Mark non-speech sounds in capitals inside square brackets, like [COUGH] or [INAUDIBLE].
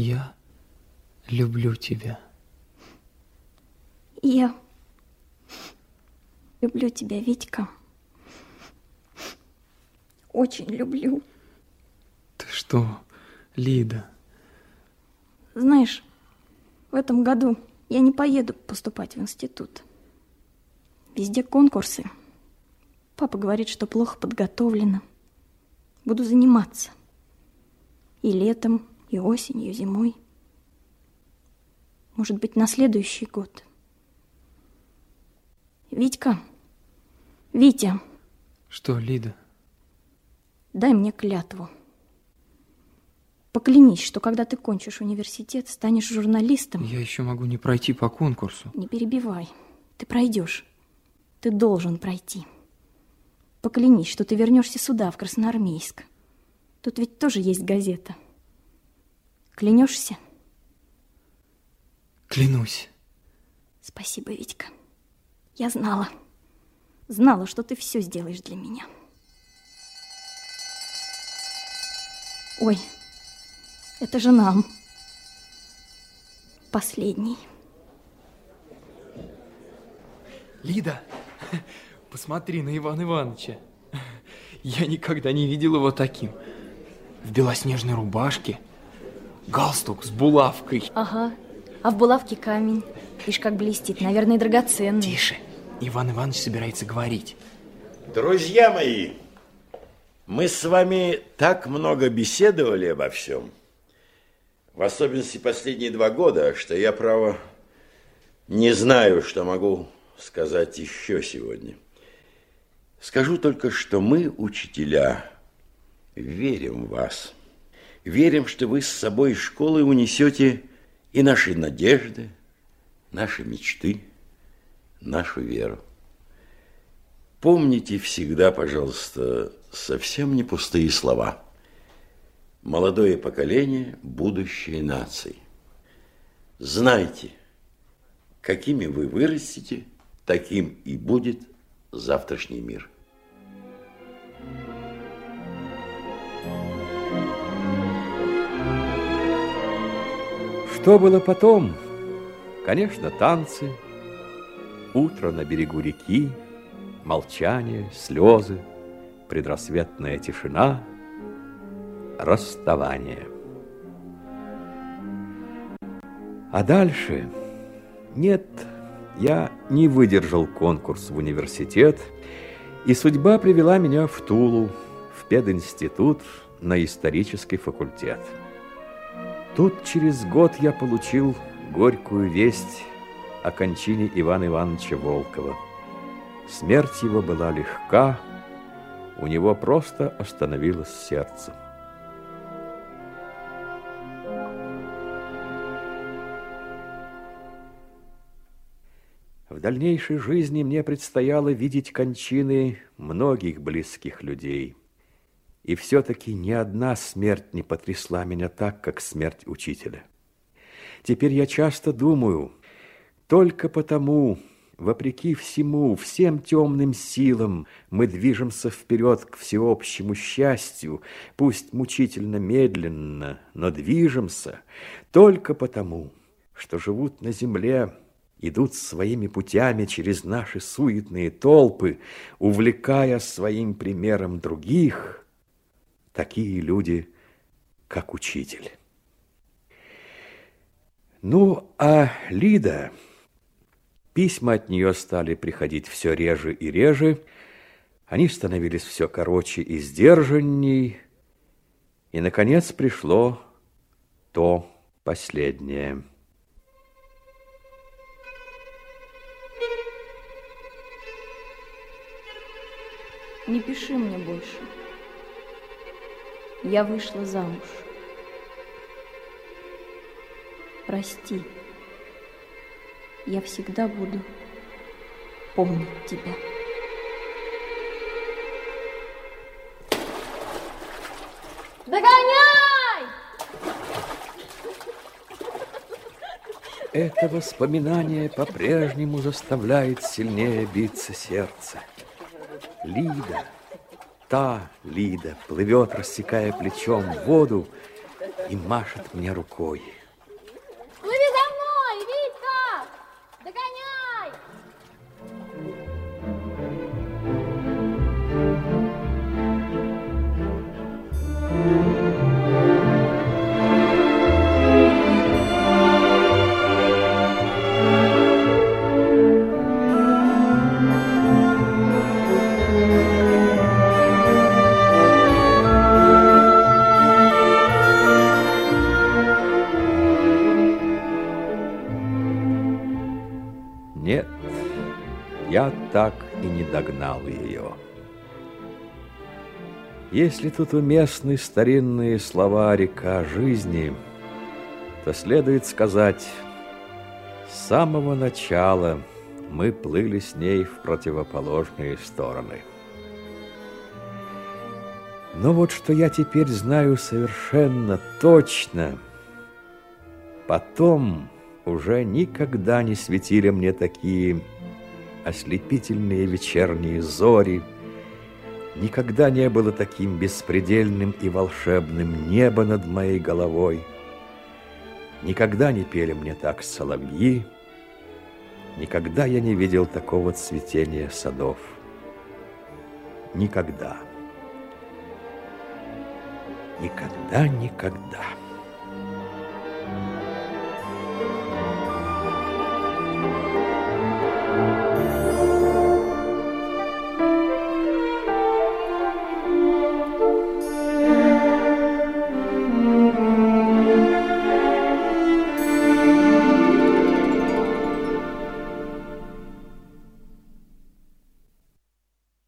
Я люблю тебя. Я люблю тебя, Витька. Очень люблю. Ты что, Лида? Знаешь, в этом году я не поеду поступать в институт. Везде конкурсы. Папа говорит, что плохо подготовлена. Буду заниматься. И летом, и осенью, и зимой. Может быть, на следующий год. Витька, Витя. Что, Лида? Дай мне клятву. Поклянись, что когда ты кончишь университет, станешь журналистом. Я еще могу не пройти по конкурсу. Не перебивай. Ты пройдешь. Ты должен пройти. Поклянись, что ты вернешься сюда, в Красноармейск. Тут ведь тоже есть газета. Клянешься? Клянусь. Спасибо, Витька. Я знала. Знала, что ты все сделаешь для меня. Ой, это же нам. Последний. Лида, [LAUGHS] посмотри на Ивана Ивановича. [LAUGHS] Я никогда не видел его таким. В белоснежной рубашке, галстук с булавкой. Ага, а в булавке камень. Видишь, как блестит, наверное, драгоценный. Тише, Иван Иванович собирается говорить. Друзья мои, мы с вами так много беседовали обо всем, в особенности последние два года, что я, право, не знаю, что могу сказать еще сегодня. Скажу только, что мы, учителя, верим в вас. Верим, что вы с собой из школы унесете и наши надежды, наши мечты, нашу веру. Помните всегда, пожалуйста, совсем не пустые слова. Молодое поколение – будущее нации. Знайте, какими вы вырастете, таким и будет завтрашний мир. Что было потом? Конечно, танцы, утро на берегу реки, молчание, слезы, предрассветная тишина, расставание. А дальше... Нет, я не выдержал конкурс в университет, и судьба привела меня в Тулу, в пединститут на исторический факультет. Тут через год я получил горькую весть о кончине Ивана Ивановича Волкова. Смерть его была легка, у него просто остановилось сердце. В дальнейшей жизни мне предстояло видеть кончины многих близких людей. И все-таки ни одна смерть не потрясла меня так, как смерть учителя. Теперь я часто думаю, только потому, вопреки всему, всем темным силам, мы движемся вперед к всеобщему счастью, пусть мучительно медленно, но движемся, только потому, что живут на земле идут своими путями через наши суетные толпы, увлекая своим примером других, такие люди, как учитель. Ну, а Лида, письма от нее стали приходить все реже и реже, они становились все короче и сдержанней, и, наконец, пришло то последнее – Не пиши мне больше. Я вышла замуж. Прости. Я всегда буду помнить тебя. Догоняй! Это воспоминание по-прежнему заставляет сильнее биться сердце. Лида, та Лида, плывет, рассекая плечом воду, и машет мне рукой. Я так и не догнал ее. Если тут уместны старинные слова «река жизни», то следует сказать, с самого начала мы плыли с ней в противоположные стороны. Но вот что я теперь знаю совершенно точно. Потом уже никогда не светили мне такие ослепительные вечерние зори, никогда не было таким беспредельным и волшебным небо над моей головой, никогда не пели мне так соловьи, никогда я не видел такого цветения садов. Никогда. Никогда, никогда.